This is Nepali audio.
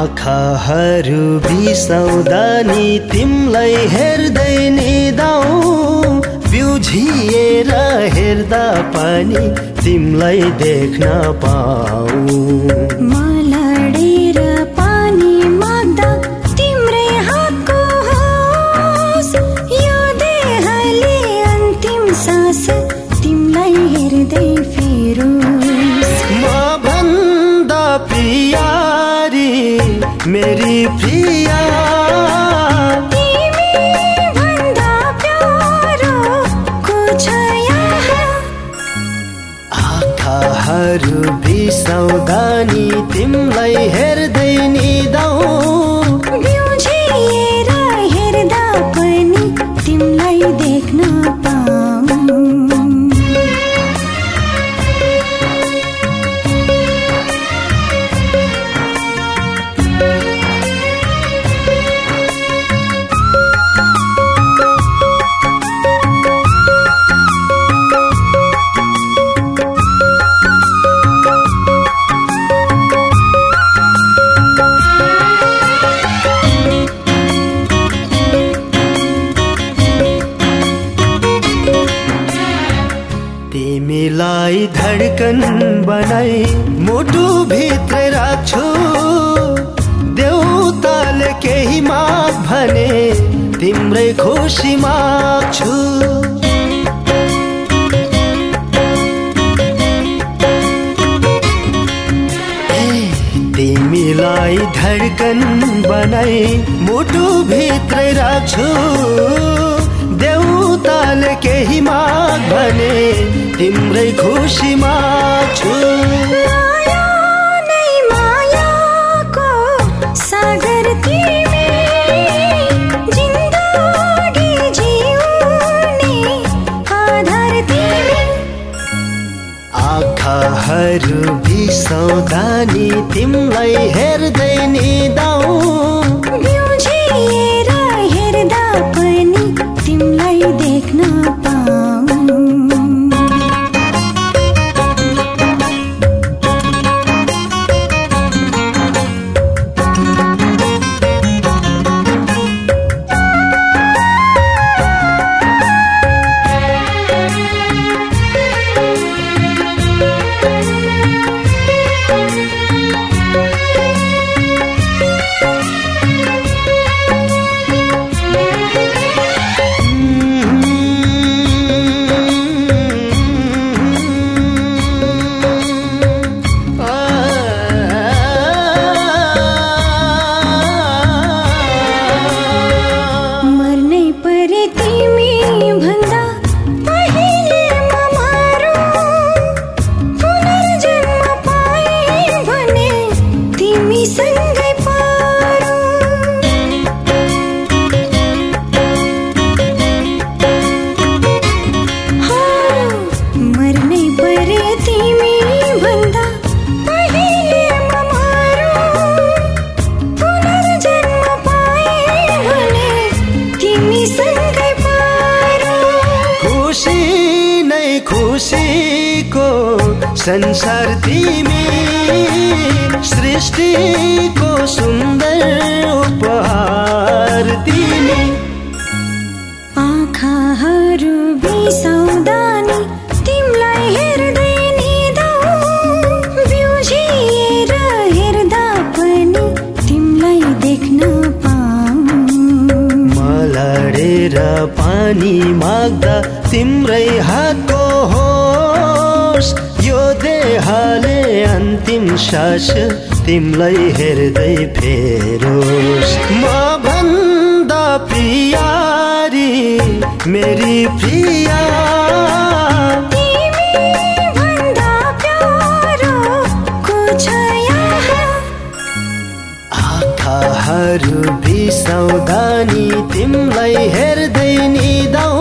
आँखाहरू बिसाउँदा नि तिमलाई हेर्दै नि बिउझिएर हेर्दा पनि तिमलाई देख्न पाऊ धड्कन बनाई मुटु भित्र राख्छु देउताले केही माग भने तिम्रै खुसी माग्छु। तिमीलाई धड्कन बनाई मुटु भित्रै राख्छु देउताले केही माग भने तिम्रै खुसी माग्छु माया नै मायाको सागर तिमी। जिन्दगी जिउने आधार तिमी। आँखाहरू बिसाउँदा नि तिमीलाई हेर्दै नि दाउ। खुसीको संसार तिमी सृष्टिको सुन्दर उपहार तिमी। आँखाहरू बिसाउँदा नि तिमीलाई हेर्दै नि दाउ बिउझिएर हेर्दा पनि तिमीलाई देख्न पाऊँ मलडेर पानी माग्दा तिम्रै हातको होस् यो देहले अन्तिम सास तिमीलाई हेर्दै फेरोस्। म भन्दा प्रियारी मेरी प्रिया। आँखाहरू बिसाउँदा नि तिमीलाई हेर्दै नि दाउ